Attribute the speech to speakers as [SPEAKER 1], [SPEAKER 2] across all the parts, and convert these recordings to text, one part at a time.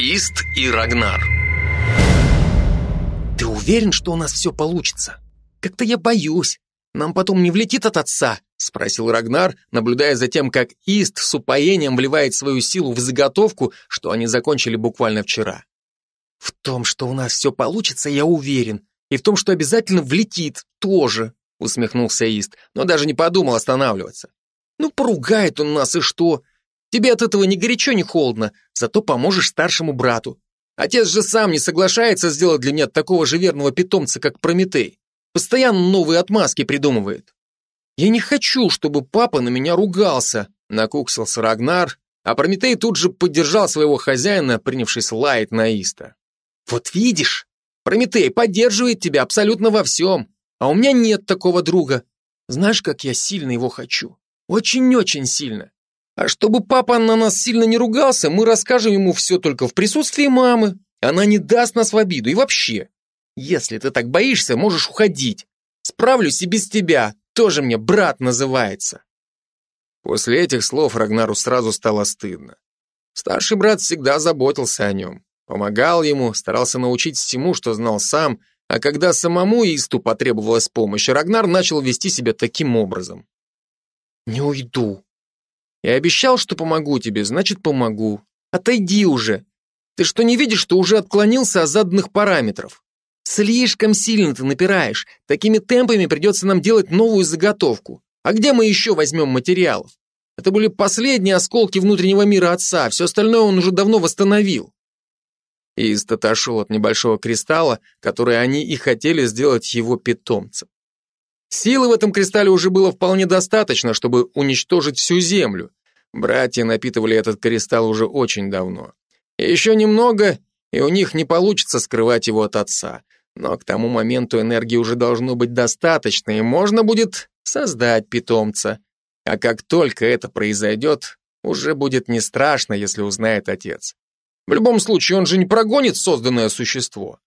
[SPEAKER 1] Ист и Рагнар.
[SPEAKER 2] Ты уверен, что у нас все получится? Как-то я боюсь. Нам потом не влетит от отца? Спросил Рагнар, наблюдая за тем, как Ист с упоением вливает свою силу в заготовку, что они закончили буквально вчера. В том, что у нас все получится, я уверен. И в том, что обязательно влетит, тоже, усмехнулся Ист, но даже не подумал останавливаться. Ну, поругает он нас, и что? Тебе от этого ни горячо, ни холодно, зато поможешь старшему брату. Отец же сам не соглашается сделать для меня такого же верного питомца, как Прометей. Постоянно новые отмазки придумывает. Я не хочу, чтобы папа на меня ругался, накуксился Рагнар, а Прометей тут же поддержал своего хозяина, принявшись лаять на Иста. Вот видишь, Прометей поддерживает тебя абсолютно во всем, а у меня нет такого друга. Знаешь, как я сильно его хочу? Очень-очень сильно. А чтобы папа на нас сильно не ругался, мы расскажем ему все только в присутствии мамы. Она не даст нас в обиду. И вообще, если ты так боишься, можешь уходить. Справлюсь и без тебя. Тоже мне брат называется. После этих слов Рагнару сразу стало стыдно. Старший брат всегда заботился о нем. Помогал ему, старался научить всему, что знал сам, а когда самому Исту потребовалась помощь, Рагнар начал вести себя таким образом. «Не уйду», я обещал, что помогу тебе, значит, помогу. Отойди уже. Ты что, не видишь, что уже отклонился от заданных параметров? Слишком сильно ты напираешь. Такими темпами придется нам делать новую заготовку. А где мы еще возьмем материалов? Это были последние осколки внутреннего мира отца, все остальное он уже давно восстановил. Ист отошел от небольшого кристалла, который они и хотели сделать его питомцем. Силы в этом кристалле уже было вполне достаточно, чтобы уничтожить всю Землю. Братья напитывали этот кристалл уже очень давно. Еще немного, и у них не получится скрывать его от отца. Но к тому моменту энергии уже должно быть достаточно, и можно будет создать питомца. А как только это произойдет, уже будет не страшно, если узнает отец. В любом случае, он же не прогонит созданное существо.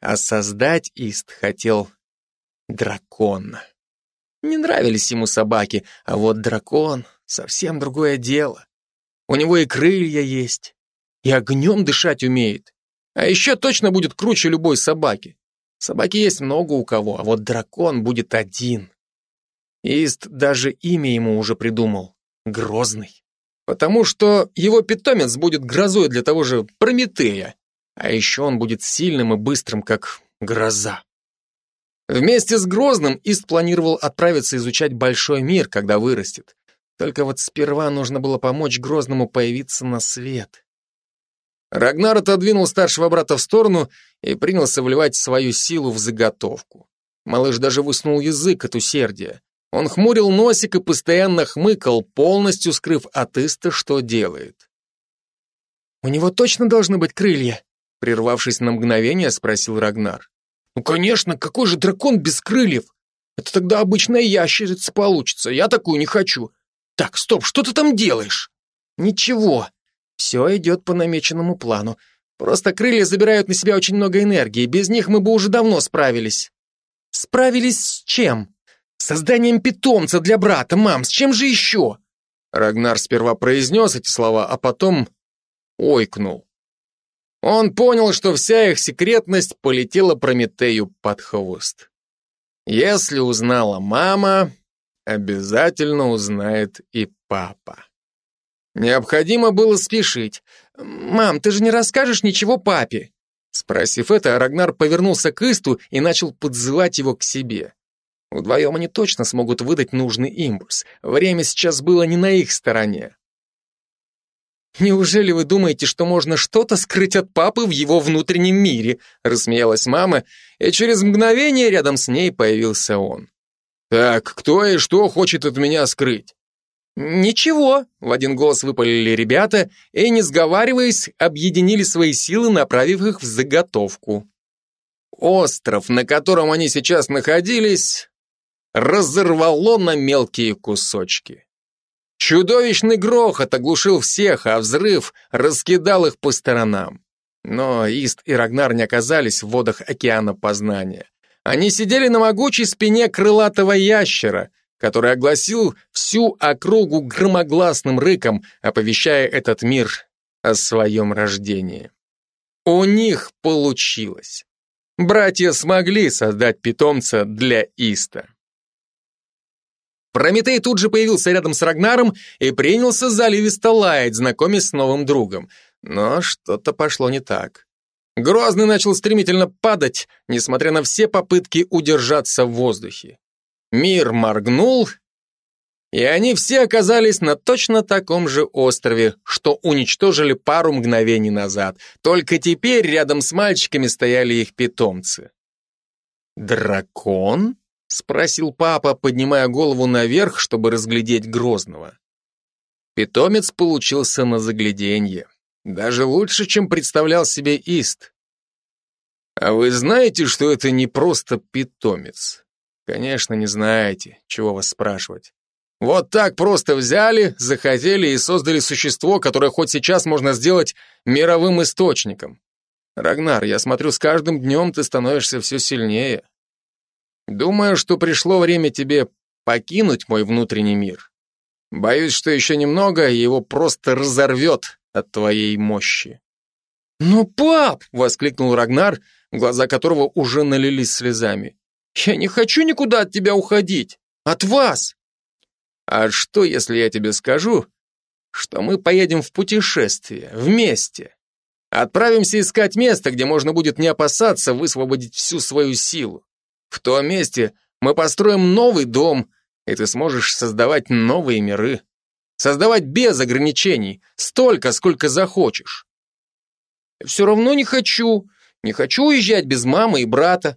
[SPEAKER 2] А создать Ист хотел дракон. Не нравились ему собаки, а вот дракон — совсем другое дело. У него и крылья есть, и огнем дышать умеет. А еще точно будет круче любой собаки. Собаки есть много у кого, а вот дракон будет один. Ист даже имя ему уже придумал — Грозный. Потому что его питомец будет грозой для того же Прометея, а еще он будет сильным и быстрым, как гроза. Вместе с Грозным Ист планировал отправиться изучать большой мир, когда вырастет. Только вот сперва нужно было помочь Грозному появиться на свет. Рагнар отодвинул старшего брата в сторону и принялся вливать свою силу в заготовку. Малыш даже высунул язык от усердия. Он хмурил носик и постоянно хмыкал, полностью скрыв от Иста, что делает. «У него точно должны быть крылья?» Прервавшись на мгновение, спросил Рагнар. Ну, конечно, какой же дракон без крыльев? Это тогда обычная ящерица получится, я такую не хочу. Так, стоп, что ты там делаешь? Ничего, все идет по намеченному плану. Просто крылья забирают на себя очень много энергии, без них мы бы уже давно справились. Справились с чем? Созданием питомца для брата, мам, с чем же еще? Рагнар сперва произнес эти слова, а потом ойкнул. Он понял, что вся их секретность полетела Прометею под хвост. Если узнала мама, обязательно узнает и папа. Необходимо было спешить. «Мам, ты же не расскажешь ничего папе?» Спросив это, Рагнар повернулся к Исту и начал подзывать его к себе. Вдвоем они точно смогут выдать нужный импульс. Время сейчас было не на их стороне. «Неужели вы думаете, что можно что-то скрыть от папы в его внутреннем мире?» рассмеялась мама, и через мгновение рядом с ней появился он. «Так, кто и что хочет от меня скрыть?» «Ничего», — в один голос выпалили ребята и, не сговариваясь, объединили свои силы, направив их в заготовку. Остров, на котором они сейчас находились, разорвало на мелкие кусочки. Чудовищный грохот оглушил всех, а взрыв раскидал их по сторонам. Но Ист и Рагнар не оказались в водах океана познания. Они сидели на могучей спине крылатого ящера, который огласил всю округу громогласным рыком, оповещая этот мир о своем рождении. У них получилось. Братья смогли создать питомца для Иста. Прометей тут же появился рядом с Рагнаром и принялся заливисто лаять, знакомясь с новым другом. Но что-то пошло не так. Грозный начал стремительно падать, несмотря на все попытки удержаться в воздухе. Мир моргнул, и они все оказались на точно таком же острове, что уничтожили пару мгновений назад. Только теперь рядом с мальчиками стояли их питомцы. «Дракон?» — спросил папа, поднимая голову наверх, чтобы разглядеть Грозного. Питомец получился на загляденье. Даже лучше, чем представлял себе Ист. А вы знаете, что это не просто питомец? Конечно, не знаете, чего вас спрашивать. Вот так просто взяли, захотели и создали существо, которое хоть сейчас можно сделать мировым источником. Рагнар, я смотрю, с каждым днем ты становишься все сильнее. Думаю, что пришло время тебе покинуть мой внутренний мир. Боюсь, что еще немного, и его просто разорвет от твоей мощи. «Ну, пап!» — воскликнул Рагнар, глаза которого уже налились слезами. «Я не хочу никуда от тебя уходить! От вас!» «А что, если я тебе скажу, что мы поедем в путешествие, вместе? Отправимся искать место, где можно будет не опасаться высвободить всю свою силу. В том месте мы построим новый дом, и ты сможешь создавать новые миры. Создавать без ограничений, столько, сколько захочешь. Все равно не хочу. Не хочу уезжать без мамы и брата.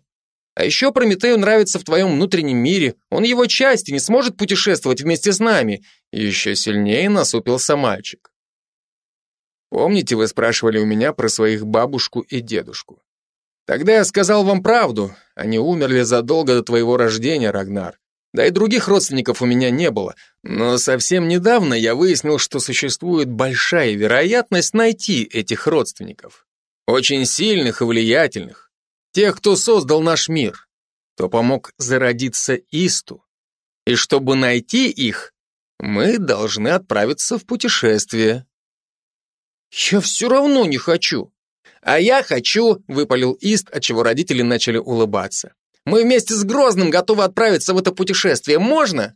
[SPEAKER 2] А еще Прометею нравится в твоем внутреннем мире. Он его часть и не сможет путешествовать вместе с нами. Еще сильнее насупился мальчик. Помните, вы спрашивали у меня про своих бабушку и дедушку? Тогда я сказал вам правду. Они умерли задолго до твоего рождения, Рагнар. Да и других родственников у меня не было. Но совсем недавно я выяснил, что существует большая вероятность найти этих родственников. Очень сильных и влиятельных. Тех, кто создал наш мир. Кто помог зародиться Исту. И чтобы найти их, мы должны отправиться в путешествие. Я все равно не хочу. А я хочу, выпалил Ист, отчего родители начали улыбаться. Мы вместе с Грозным готовы отправиться в это путешествие. Можно?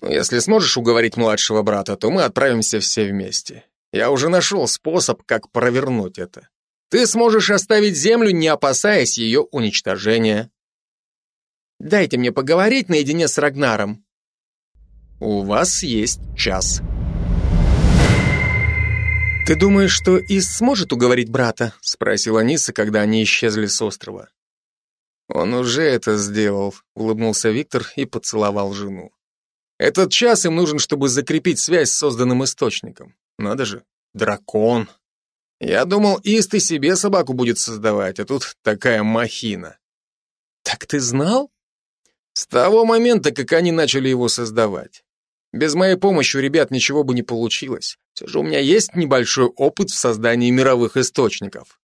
[SPEAKER 2] Ну, если сможешь уговорить младшего брата, то мы отправимся все вместе. Я уже нашел способ, как провернуть это. Ты сможешь оставить Землю, не опасаясь ее уничтожения. Дайте мне поговорить наедине с Рагнаром. У вас есть час. Ты думаешь, что Ис сможет уговорить брата? Спросила Ниса, когда они исчезли с острова. Он уже это сделал, улыбнулся Виктор и поцеловал жену. Этот час им нужен, чтобы закрепить связь с созданным источником. Надо же, дракон. Я думал, Ист и себе собаку будет создавать, а тут такая махина. Так ты знал? С того момента, как они начали его создавать. Без моей помощи у ребят ничего бы не получилось. Все же у меня есть небольшой опыт в создании мировых источников.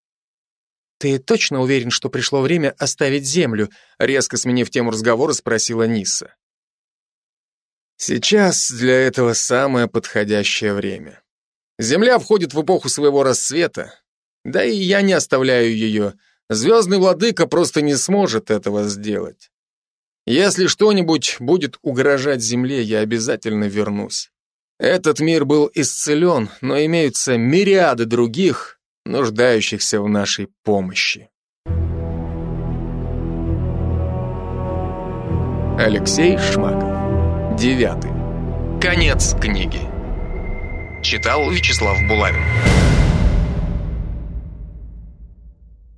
[SPEAKER 2] «Ты точно уверен, что пришло время оставить Землю?» Резко сменив тему разговора, спросила Ниса. «Сейчас для этого самое подходящее время. Земля входит в эпоху своего расцвета, да и я не оставляю ее. Звездный владыка просто не сможет этого сделать. Если что-нибудь будет угрожать Земле, я обязательно вернусь. Этот мир был исцелен, но имеются мириады других, нуждающихся в нашей помощи. Алексей Шмаков. Девятый. Конец книги. Читал Вячеслав Булавин.